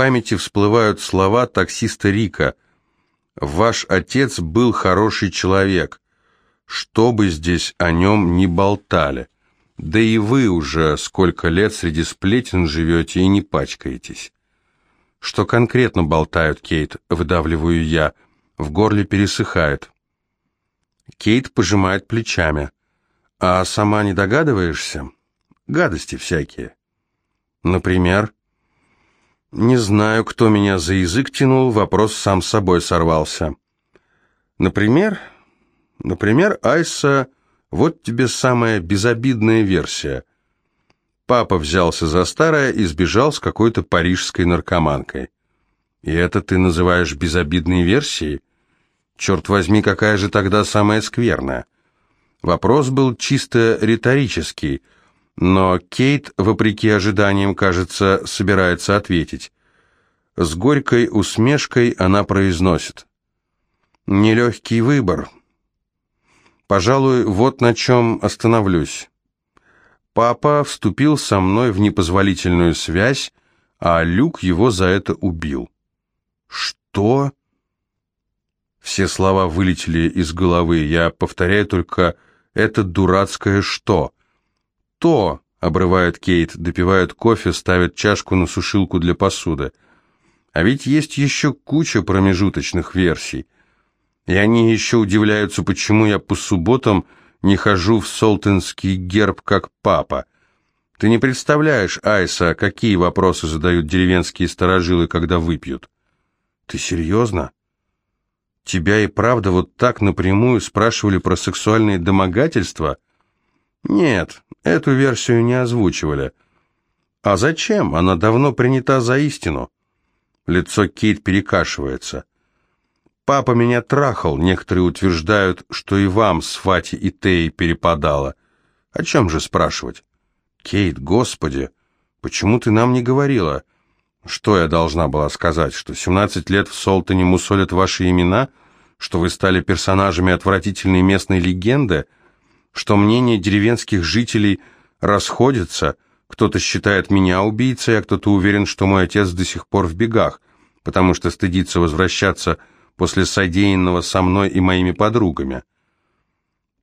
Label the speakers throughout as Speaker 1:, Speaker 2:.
Speaker 1: памяти всплывают слова таксиста Рика. «Ваш отец был хороший человек, что бы здесь о нем ни болтали. Да и вы уже сколько лет среди сплетен живете и не пачкаетесь». «Что конкретно болтают, Кейт?» — выдавливаю я. В горле пересыхает. Кейт пожимает плечами. «А сама не догадываешься?» «Гадости всякие». «Например?» «Не знаю, кто меня за язык тянул, вопрос сам собой сорвался». «Например?» «Например, Айса, вот тебе самая безобидная версия. Папа взялся за старое и сбежал с какой-то парижской наркоманкой. И это ты называешь безобидной версией? Черт возьми, какая же тогда самая скверная? Вопрос был чисто риторический, но Кейт, вопреки ожиданиям, кажется, собирается ответить. С горькой усмешкой она произносит. «Нелегкий выбор. Пожалуй, вот на чем остановлюсь. Папа вступил со мной в непозволительную связь, а Люк его за это убил. Что? Все слова вылетели из головы. Я повторяю только это дурацкое «что». «То», — обрывает Кейт, допивает кофе, ставит чашку на сушилку для посуды. А ведь есть еще куча промежуточных версий. И они еще удивляются, почему я по субботам не хожу в солтенский герб, как папа. Ты не представляешь, Айса, какие вопросы задают деревенские сторожилы, когда выпьют. Ты серьезно? Тебя и правда вот так напрямую спрашивали про сексуальные домогательства? Нет, эту версию не озвучивали. А зачем? Она давно принята за истину. Лицо Кейт перекашивается. Папа меня трахал, некоторые утверждают, что и вам с Фати и Теей перепадало. О чем же спрашивать? Кейт, господи, почему ты нам не говорила? Что я должна была сказать, что 17 лет в Солтоне мусолят ваши имена, что вы стали персонажами отвратительной местной легенды, что мнения деревенских жителей расходятся, кто-то считает меня убийцей, а кто-то уверен, что мой отец до сих пор в бегах, потому что стыдится возвращаться после содеянного со мной и моими подругами.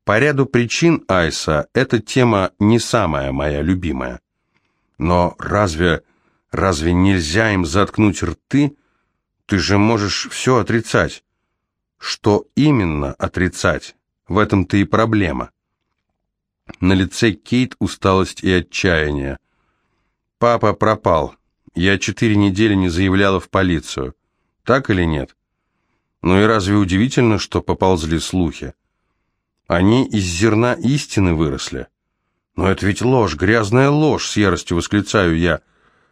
Speaker 1: По ряду причин, Айса, эта тема не самая моя любимая. Но разве, разве нельзя им заткнуть рты? Ты же можешь все отрицать. Что именно отрицать? В этом-то и проблема. На лице Кейт усталость и отчаяние. Папа пропал. Я четыре недели не заявляла в полицию. Так или нет? Ну и разве удивительно, что поползли слухи? Они из зерна истины выросли. Но это ведь ложь, грязная ложь, с яростью восклицаю я.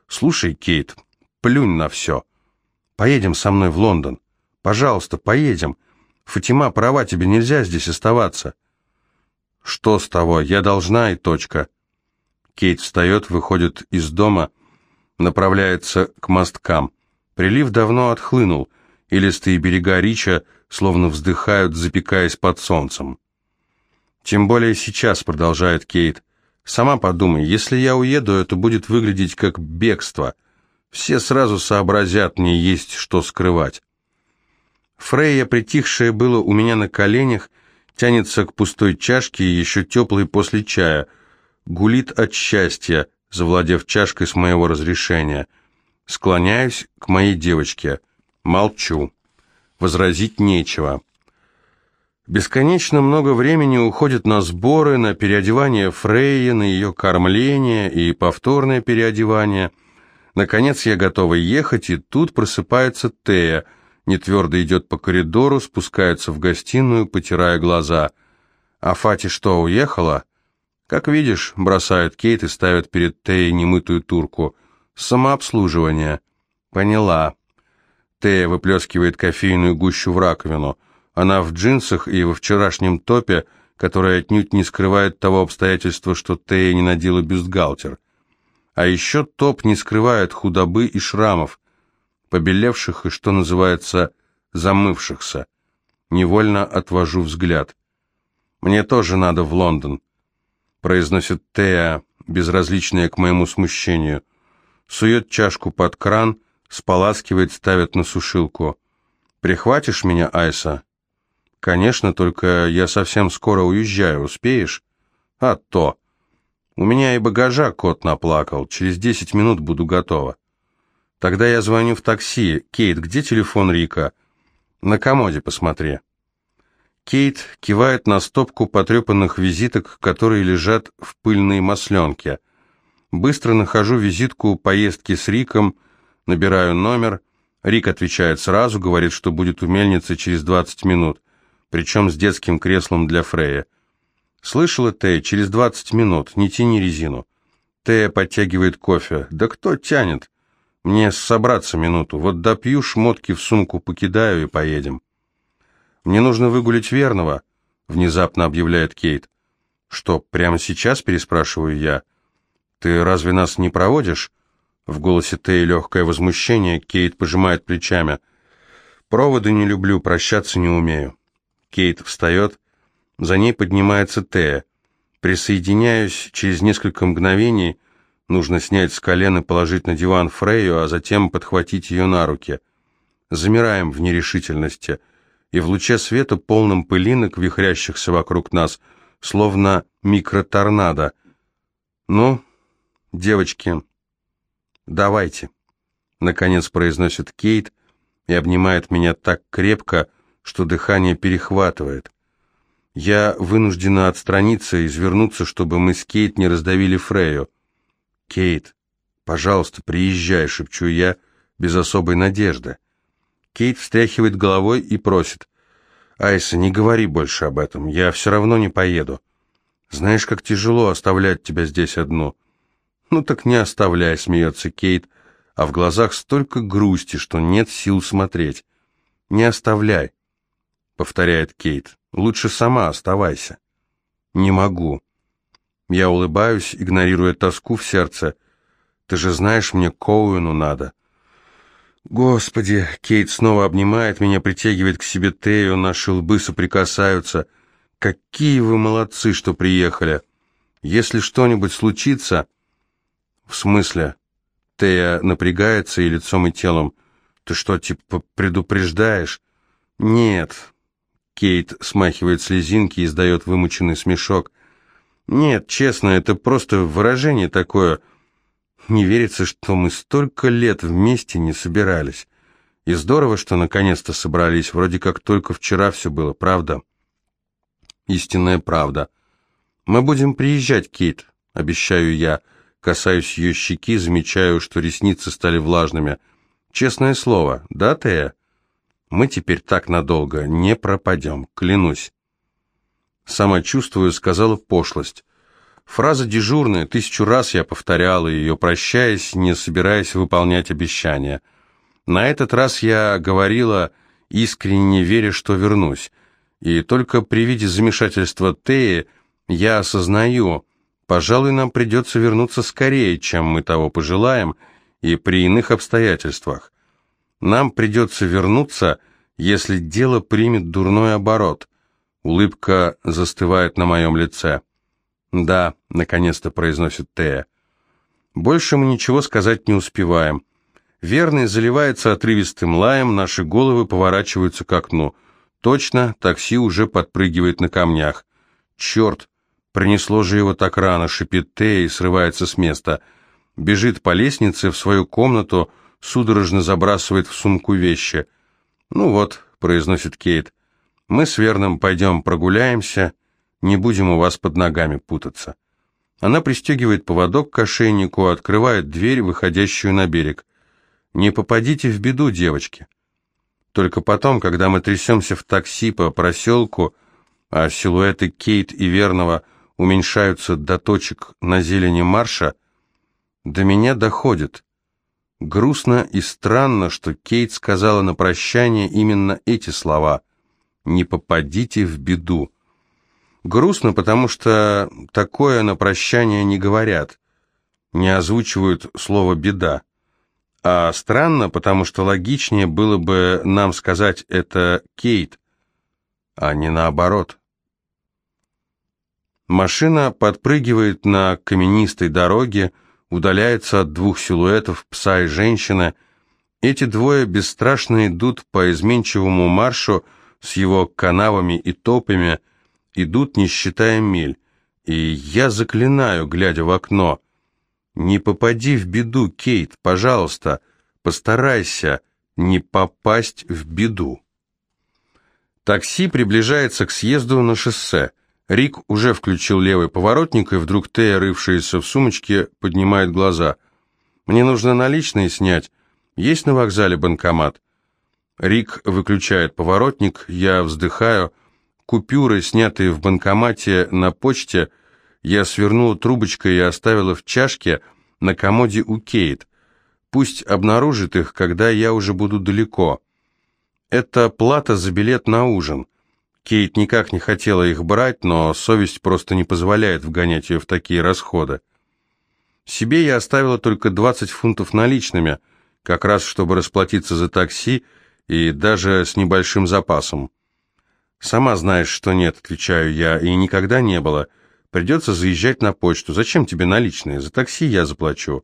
Speaker 1: Слушай, Кейт, плюнь на все. Поедем со мной в Лондон. Пожалуйста, поедем. Фатима права, тебе нельзя здесь оставаться. Что с того, я должна и точка. Кейт встает, выходит из дома, направляется к мосткам. Прилив давно отхлынул — и листые берега Рича словно вздыхают, запекаясь под солнцем. «Тем более сейчас», — продолжает Кейт. «Сама подумай, если я уеду, это будет выглядеть как бегство. Все сразу сообразят, мне есть что скрывать». Фрейя, притихшая было у меня на коленях, тянется к пустой чашке, еще теплой после чая, гулит от счастья, завладев чашкой с моего разрешения. Склоняюсь к моей девочке — Молчу. Возразить нечего. Бесконечно много времени уходит на сборы, на переодевание Фрейи, на ее кормление и повторное переодевание. Наконец я готова ехать, и тут просыпается Тея, нетвердо идет по коридору, спускается в гостиную, потирая глаза. А Фати что, уехала? Как видишь, бросают Кейт и ставят перед Теей немытую турку. Самообслуживание. Поняла. Тея выплескивает кофейную гущу в раковину. Она в джинсах и во вчерашнем топе, которое отнюдь не скрывает того обстоятельства, что Тея не надела бюстгальтер. А еще топ не скрывает худобы и шрамов, побелевших и, что называется, замывшихся. Невольно отвожу взгляд. «Мне тоже надо в Лондон», — произносит Тея, безразличная к моему смущению. Сует чашку под кран — Споласкивает, ставит на сушилку. «Прихватишь меня, Айса?» «Конечно, только я совсем скоро уезжаю. Успеешь?» «А то!» «У меня и багажа кот наплакал. Через десять минут буду готова». «Тогда я звоню в такси. Кейт, где телефон Рика?» «На комоде посмотри». Кейт кивает на стопку потрепанных визиток, которые лежат в пыльной масленке. Быстро нахожу визитку поездки с Риком, набираю номер. Рик отвечает сразу, говорит, что будет у мельницы через 20 минут, причем с детским креслом для Фрея. «Слышала, Тея, через 20 минут, не тяни резину». Тея подтягивает кофе. «Да кто тянет? Мне собраться минуту. Вот допью, шмотки в сумку покидаю и поедем». «Мне нужно выгулить верного», — внезапно объявляет Кейт. «Что, прямо сейчас?» — переспрашиваю я. «Ты разве нас не проводишь?» В голосе Теи легкое возмущение, Кейт пожимает плечами. «Проводы не люблю, прощаться не умею». Кейт встает, за ней поднимается Тея. Присоединяюсь через несколько мгновений, нужно снять с колен и положить на диван Фрейю, а затем подхватить ее на руки. Замираем в нерешительности — и в луче света, полном пылинок, вихрящихся вокруг нас, словно микроторнадо. «Ну, девочки, давайте», — наконец произносит Кейт и обнимает меня так крепко, что дыхание перехватывает. Я вынуждена отстраниться и извернуться, чтобы мы с Кейт не раздавили Фрею. «Кейт, пожалуйста, приезжай», — шепчу я, без особой надежды. Кейт встряхивает головой и просит. «Айса, не говори больше об этом, я все равно не поеду. Знаешь, как тяжело оставлять тебя здесь одну». «Ну так не оставляй», — смеется Кейт, а в глазах столько грусти, что нет сил смотреть. «Не оставляй», — повторяет Кейт. «Лучше сама оставайся». «Не могу». Я улыбаюсь, игнорируя тоску в сердце. «Ты же знаешь, мне Коуэну надо». Господи, Кейт снова обнимает меня, притягивает к себе Тею, наши лбы соприкасаются. Какие вы молодцы, что приехали. Если что-нибудь случится... В смысле? Тея напрягается и лицом, и телом. Ты что, типа предупреждаешь? Нет. Кейт смахивает слезинки и издает вымученный смешок. Нет, честно, это просто выражение такое... Не верится, что мы столько лет вместе не собирались. И здорово, что наконец-то собрались. Вроде как только вчера все было, правда? Истинная правда. Мы будем приезжать, Кейт, обещаю я. Касаюсь ее щеки, замечаю, что ресницы стали влажными. Честное слово, да, Тея? Мы теперь так надолго не пропадем, клянусь. Сама чувствую, сказала пошлость. Фраза дежурная, тысячу раз я повторял ее, прощаясь, не собираясь выполнять обещания. На этот раз я говорила, искренне веря, что вернусь. И только при виде замешательства Теи я осознаю, пожалуй, нам придется вернуться скорее, чем мы того пожелаем, и при иных обстоятельствах. Нам придется вернуться, если дело примет дурной оборот. Улыбка застывает на моем лице. «Да», — наконец-то произносит Тея. «Больше мы ничего сказать не успеваем. Верный заливается отрывистым лаем, наши головы поворачиваются к окну. Точно, такси уже подпрыгивает на камнях. Черт, принесло же его так рано, шипит Тея и срывается с места. Бежит по лестнице в свою комнату, судорожно забрасывает в сумку вещи. «Ну вот», — произносит Кейт, — «мы с Верным пойдем прогуляемся». Не будем у вас под ногами путаться. Она пристегивает поводок к ошейнику, открывает дверь, выходящую на берег. Не попадите в беду, девочки. Только потом, когда мы трясемся в такси по проселку, а силуэты Кейт и Верного уменьшаются до точек на зелени марша, до меня доходит. Грустно и странно, что Кейт сказала на прощание именно эти слова «Не попадите в беду». Грустно, потому что такое на прощание не говорят, не озвучивают слово «беда». А странно, потому что логичнее было бы нам сказать это Кейт, а не наоборот. Машина подпрыгивает на каменистой дороге, удаляется от двух силуэтов, пса и женщины. Эти двое бесстрашно идут по изменчивому маршу с его канавами и топами, идут, не считая миль. И я заклинаю, глядя в окно, «Не попади в беду, Кейт, пожалуйста, постарайся не попасть в беду». Такси приближается к съезду на шоссе. Рик уже включил левый поворотник, и вдруг Тея, рывшаяся в сумочке, поднимает глаза. «Мне нужно наличные снять. Есть на вокзале банкомат?» Рик выключает поворотник, я вздыхаю. Купюры, снятые в банкомате на почте, я свернула трубочкой и оставила в чашке на комоде у Кейт. Пусть обнаружит их, когда я уже буду далеко. Это плата за билет на ужин. Кейт никак не хотела их брать, но совесть просто не позволяет вгонять ее в такие расходы. Себе я оставила только 20 фунтов наличными, как раз чтобы расплатиться за такси и даже с небольшим запасом. «Сама знаешь, что нет», — отвечаю я, — «и никогда не было. Придется заезжать на почту. Зачем тебе наличные? За такси я заплачу».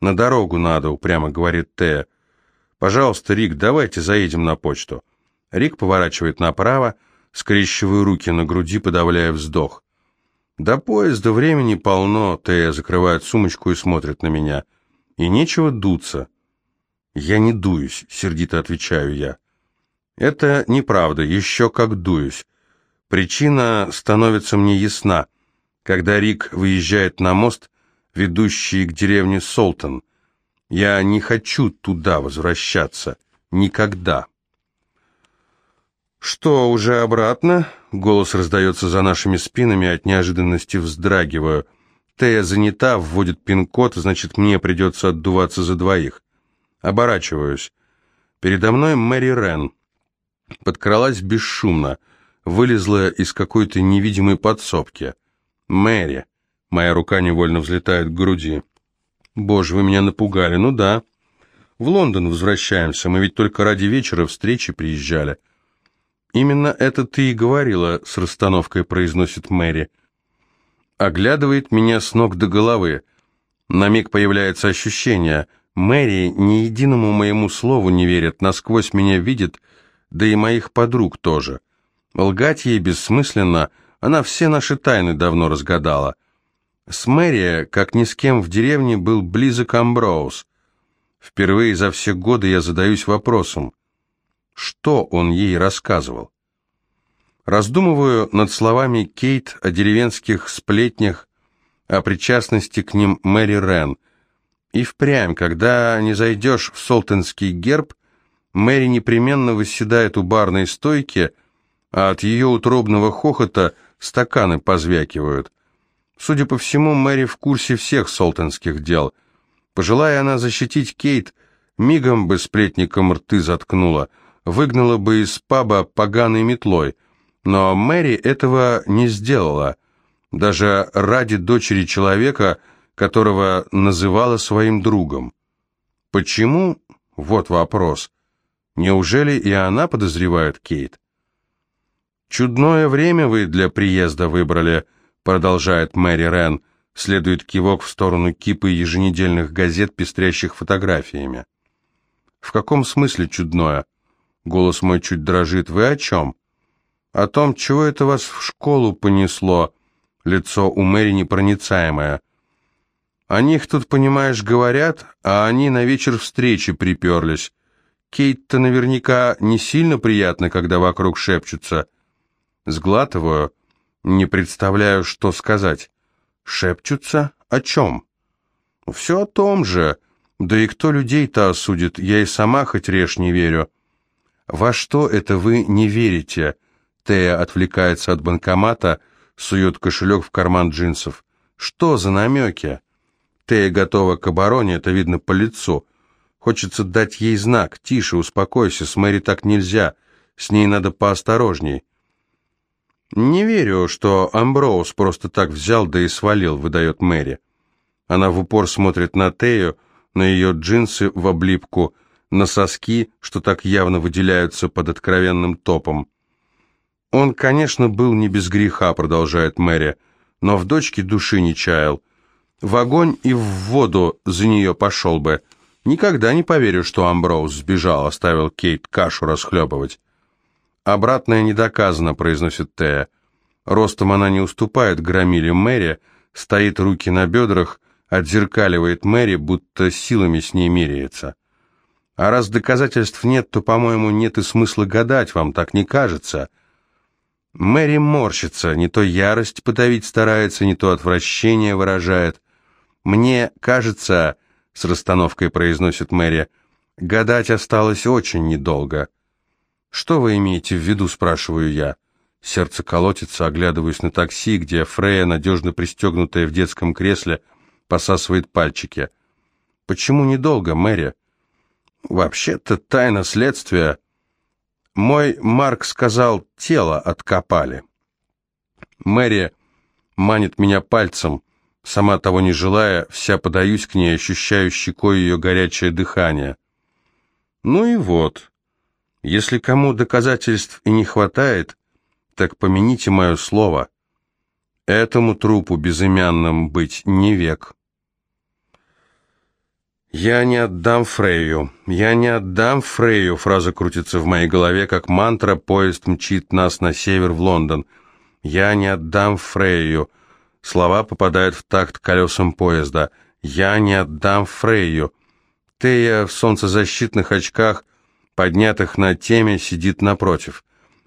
Speaker 1: «На дорогу надо», — упрямо говорит Тея. «Пожалуйста, Рик, давайте заедем на почту». Рик поворачивает направо, — скрещиваю руки на груди, подавляя вздох. До поезда времени полно, Тея закрывает сумочку и смотрит на меня. И нечего дуться. Я не дуюсь, сердито отвечаю я. Это неправда, еще как дуюсь. Причина становится мне ясна, когда Рик выезжает на мост, ведущий к деревне Солтон. Я не хочу туда возвращаться. Никогда. «Что, уже обратно?» Голос раздается за нашими спинами, от неожиданности вздрагиваю. Тея занята, вводит пин-код, значит, мне придется отдуваться за двоих. Оборачиваюсь. Передо мной Мэри Рен. Подкралась бесшумно, вылезла из какой-то невидимой подсобки. «Мэри!» Моя рука невольно взлетает к груди. «Боже, вы меня напугали, ну да. В Лондон возвращаемся, мы ведь только ради вечера встречи приезжали». «Именно это ты и говорила», — с расстановкой произносит Мэри. Оглядывает меня с ног до головы. На миг появляется ощущение. Мэри ни единому моему слову не верит, насквозь меня видит, да и моих подруг тоже. Лгать ей бессмысленно, она все наши тайны давно разгадала. С Мэри, как ни с кем в деревне, был близок Амброуз. Впервые за все годы я задаюсь вопросом, что он ей рассказывал? Раздумываю над словами Кейт о деревенских сплетнях, о причастности к ним Мэри Рен. И впрямь, когда не зайдешь в солтенский герб, Мэри непременно восседает у барной стойки, а от ее утробного хохота стаканы позвякивают. Судя по всему, Мэри в курсе всех солтенских дел. Пожелая она защитить Кейт, мигом бы сплетником рты заткнула — выгнала бы из паба поганой метлой, но Мэри этого не сделала, даже ради дочери человека, которого называла своим другом. Почему? Вот вопрос. Неужели и она подозревает Кейт? «Чудное время вы для приезда выбрали», — продолжает Мэри Рен, следует кивок в сторону кипы еженедельных газет, пестрящих фотографиями. «В каком смысле чудное?» Голос мой чуть дрожит. «Вы о чем?» «О том, чего это вас в школу понесло?» Лицо у Мэри непроницаемое. «О них тут, понимаешь, говорят, а они на вечер встречи приперлись. Кейт-то наверняка не сильно приятно, когда вокруг шепчутся. Сглатываю, не представляю, что сказать. Шепчутся? О чем? Все о том же. Да и кто людей-то осудит, я и сама хоть режь не верю. «Во что это вы не верите?» Тея отвлекается от банкомата, сует кошелек в карман джинсов. «Что за намеки?» Тея готова к обороне, это видно по лицу. Хочется дать ей знак. «Тише, успокойся, с Мэри так нельзя. С ней надо поосторожней». «Не верю, что Амброуз просто так взял да и свалил», — выдает Мэри. Она в упор смотрит на Тею, на ее джинсы в облипку — на соски, что так явно выделяются под откровенным топом. «Он, конечно, был не без греха», — продолжает Мэри, «но в дочке души не чаял. В огонь и в воду за нее пошел бы. Никогда не поверю, что Амброуз сбежал, оставил Кейт кашу расхлебывать. «Обратное не доказано», — произносит Тея. Ростом она не уступает громиле Мэри, стоит руки на бедрах, отзеркаливает Мэри, будто силами с ней меряется. А раз доказательств нет, то, по-моему, нет и смысла гадать, вам так не кажется. Мэри морщится, не то ярость подавить старается, не то отвращение выражает. «Мне кажется», — с расстановкой произносит Мэри, — «гадать осталось очень недолго». «Что вы имеете в виду?» — спрашиваю я. Сердце колотится, оглядываюсь на такси, где Фрея, надежно пристегнутая в детском кресле, посасывает пальчики. «Почему недолго, Мэри?» «Вообще-то тайна следствия...» «Мой Марк сказал, тело откопали». Мэри манит меня пальцем, сама того не желая, вся подаюсь к ней, ощущаю щекой ее горячее дыхание. «Ну и вот...» Если кому доказательств и не хватает, так помяните мое слово. Этому трупу безымянным быть не век. «Я не отдам Фрейю, я не отдам Фрейю», фраза крутится в моей голове, как мантра, поезд мчит нас на север в Лондон. «Я не отдам Фрейю», слова попадают в такт колесам поезда. «Я не отдам Фрейю». Тея в солнцезащитных очках – поднятых на теме, сидит напротив.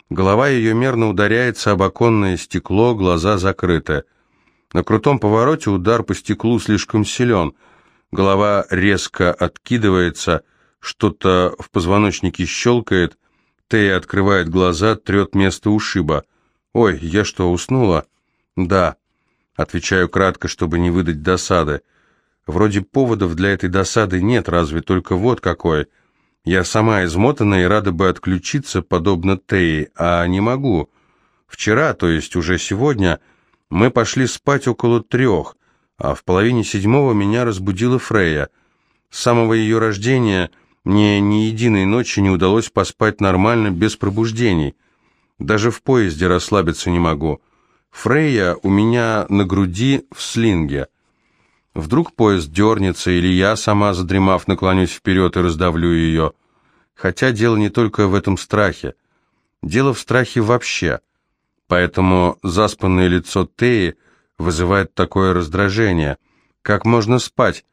Speaker 1: Голова ее мерно ударяется об оконное стекло, глаза закрыты. На крутом повороте удар по стеклу слишком силен. Голова резко откидывается, что-то в позвоночнике щелкает. Тея открывает глаза, трет место ушиба. «Ой, я что, уснула?» «Да», — отвечаю кратко, чтобы не выдать досады. «Вроде поводов для этой досады нет, разве только вот какой». Я сама измотана и рада бы отключиться, подобно Теи, а не могу. Вчера, то есть уже сегодня, мы пошли спать около трех, а в половине седьмого меня разбудила Фрея. С самого ее рождения мне ни единой ночи не удалось поспать нормально, без пробуждений. Даже в поезде расслабиться не могу. Фрейя у меня на груди в слинге. Вдруг поезд дернется, или я сама, задремав, наклонюсь вперед и раздавлю ее. Хотя дело не только в этом страхе. Дело в страхе вообще. Поэтому заспанное лицо Теи вызывает такое раздражение. Как можно спать,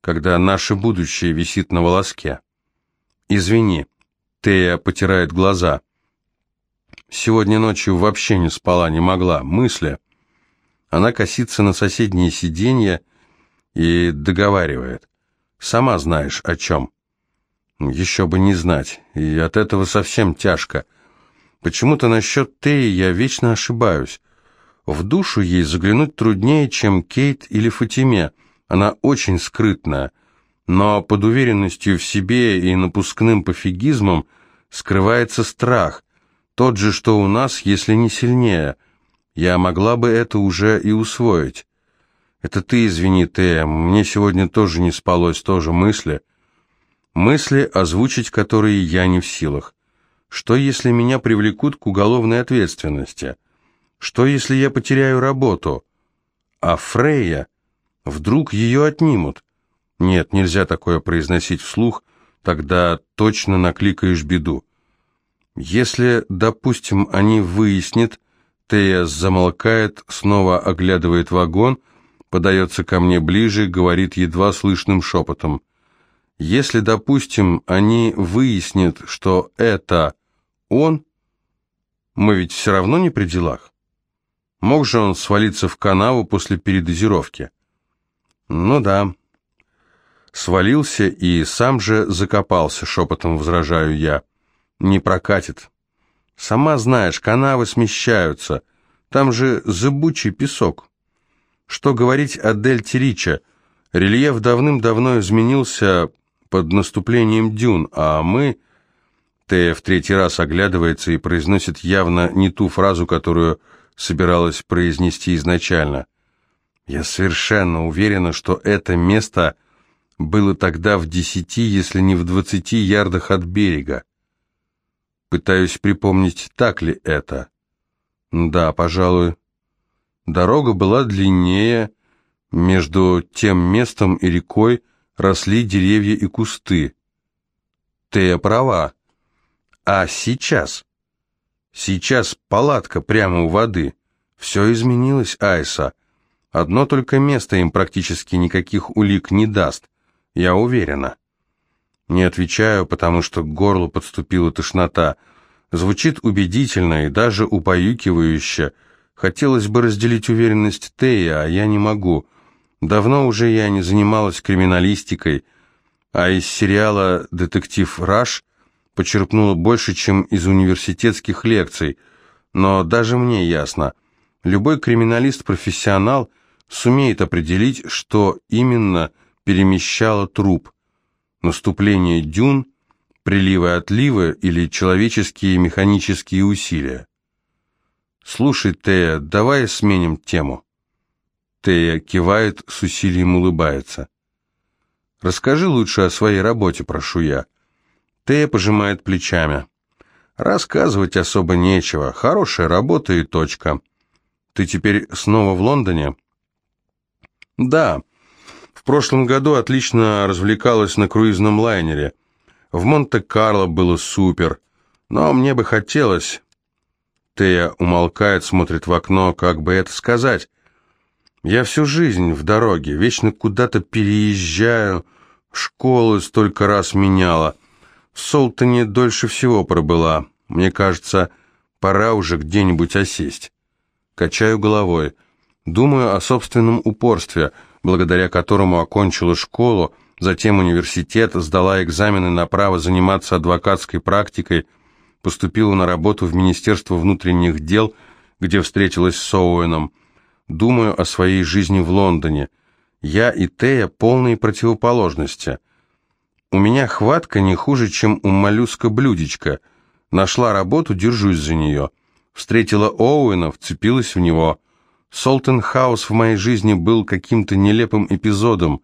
Speaker 1: когда наше будущее висит на волоске? «Извини», — Тея потирает глаза. «Сегодня ночью вообще не спала, не могла. Мысли». Она косится на соседнее сиденье, и договаривает. Сама знаешь о чем. Еще бы не знать, и от этого совсем тяжко. Почему-то насчет Теи я вечно ошибаюсь. В душу ей заглянуть труднее, чем Кейт или Фатиме. Она очень скрытная, но под уверенностью в себе и напускным пофигизмом скрывается страх, тот же, что у нас, если не сильнее. Я могла бы это уже и усвоить. «Это ты извини, Тея, мне сегодня тоже не спалось, тоже мысли». Мысли, озвучить которые я не в силах. Что, если меня привлекут к уголовной ответственности? Что, если я потеряю работу? А Фрейя? Вдруг ее отнимут? Нет, нельзя такое произносить вслух, тогда точно накликаешь беду. Если, допустим, они выяснят, Тея замолкает, снова оглядывает вагон — подается ко мне ближе, говорит едва слышным шепотом. Если, допустим, они выяснят, что это он, мы ведь все равно не при делах. Мог же он свалиться в канаву после передозировки? Ну да. Свалился и сам же закопался, шепотом возражаю я. Не прокатит. Сама знаешь, канавы смещаются. Там же зыбучий песок. Что говорить о дельте Рича? Рельеф давным-давно изменился под наступлением дюн, а мы... Тея в третий раз оглядывается и произносит явно не ту фразу, которую собиралась произнести изначально. Я совершенно уверена, что это место было тогда в десяти, если не в двадцати ярдах от берега. Пытаюсь припомнить, так ли это. Да, пожалуй, Дорога была длиннее, между тем местом и рекой росли деревья и кусты. Тея права. А сейчас? Сейчас палатка прямо у воды. Все изменилось, Айса. Одно только место им практически никаких улик не даст. Я уверена. Не отвечаю, потому что к горлу подступила тошнота. Звучит убедительно и даже упоюкивающе. Хотелось бы разделить уверенность Тея, а я не могу. Давно уже я не занималась криминалистикой, а из сериала «Детектив Раш» почерпнула больше, чем из университетских лекций. Но даже мне ясно, любой криминалист-профессионал сумеет определить, что именно перемещало труп. Наступление дюн, приливы-отливы или человеческие механические усилия. «Слушай, Тея, давай сменим тему». Тея кивает, с усилием улыбается. «Расскажи лучше о своей работе, прошу я». Тея пожимает плечами. «Рассказывать особо нечего. Хорошая работа и точка. Ты теперь снова в Лондоне?» «Да. В прошлом году отлично развлекалась на круизном лайнере. В Монте-Карло было супер. Но мне бы хотелось...» Тея умолкает, смотрит в окно, как бы это сказать. «Я всю жизнь в дороге, вечно куда-то переезжаю, школы столько раз меняла. В Солтоне дольше всего пробыла. Мне кажется, пора уже где-нибудь осесть». Качаю головой. Думаю о собственном упорстве, благодаря которому окончила школу, затем университет, сдала экзамены на право заниматься адвокатской практикой – поступила на работу в Министерство внутренних дел, где встретилась с Оуэном. Думаю о своей жизни в Лондоне. Я и Тея полные противоположности. У меня хватка не хуже, чем у моллюска-блюдечка. Нашла работу, держусь за нее. Встретила Оуэна, вцепилась в него. Солтен Хаус в моей жизни был каким-то нелепым эпизодом,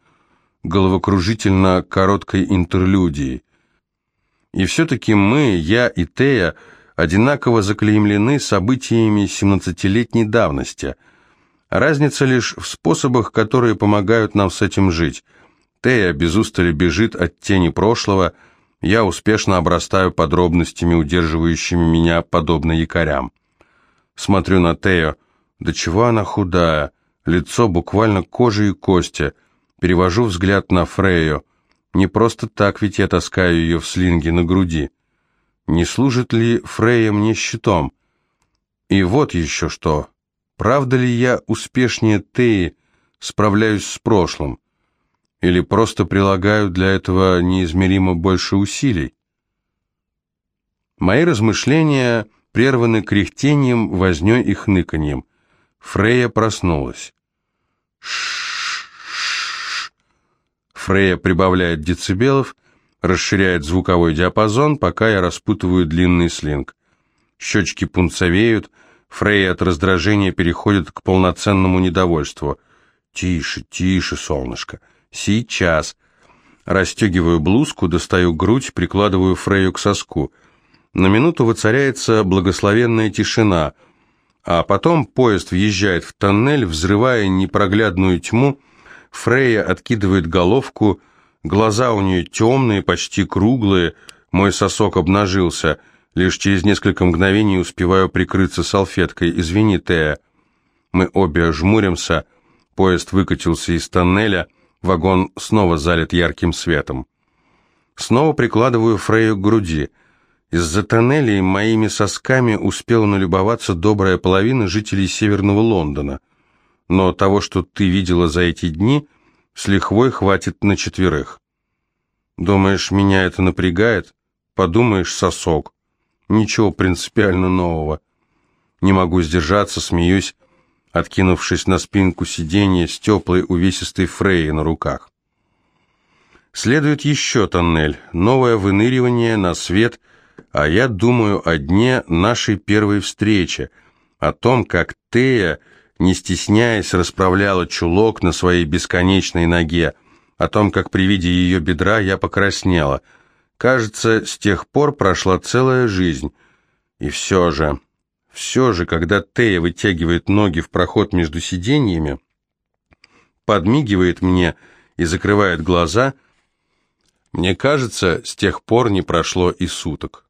Speaker 1: головокружительно короткой интерлюдией. И все-таки мы, я и Тея, одинаково заклеймлены событиями 17-летней давности. Разница лишь в способах, которые помогают нам с этим жить. Тея без устали бежит от тени прошлого, я успешно обрастаю подробностями, удерживающими меня подобно якорям. Смотрю на Тею, до чего она худая, лицо буквально кожа и кости. Перевожу взгляд на Фрею. Не просто так ведь я таскаю ее в слинге на груди. Не служит ли Фрея мне щитом? И вот еще что. Правда ли я успешнее Теи справляюсь с прошлым? Или просто прилагаю для этого неизмеримо больше усилий? Мои размышления прерваны кряхтением, вознёй и хныканьем. Фрея проснулась. Ш Фрея прибавляет децибелов, расширяет звуковой диапазон, пока я распутываю длинный слинг. Щечки пунцовеют, Фрея от раздражения переходит к полноценному недовольству. «Тише, тише, солнышко. Сейчас». Растегиваю блузку, достаю грудь, прикладываю Фрею к соску. На минуту воцаряется благословенная тишина, а потом поезд въезжает в тоннель, взрывая непроглядную тьму, Фрея откидывает головку, глаза у нее темные, почти круглые, мой сосок обнажился. Лишь через несколько мгновений успеваю прикрыться салфеткой. «Извини, Тея». Мы обе жмуримся, поезд выкатился из тоннеля, вагон снова залит ярким светом. Снова прикладываю Фрею к груди. Из-за тоннелей моими сосками успела налюбоваться добрая половина жителей Северного Лондона но того, что ты видела за эти дни, с лихвой хватит на четверых. Думаешь, меня это напрягает? Подумаешь, сосок. Ничего принципиально нового. Не могу сдержаться, смеюсь, откинувшись на спинку сиденья с теплой увесистой Фрейей на руках. Следует еще тоннель, новое выныривание на свет, а я думаю о дне нашей первой встречи, о том, как Тея не стесняясь, расправляла чулок на своей бесконечной ноге. О том, как при виде ее бедра я покраснела. Кажется, с тех пор прошла целая жизнь. И все же, все же, когда Тея вытягивает ноги в проход между сиденьями, подмигивает мне и закрывает глаза. Мне кажется, с тех пор не прошло и суток.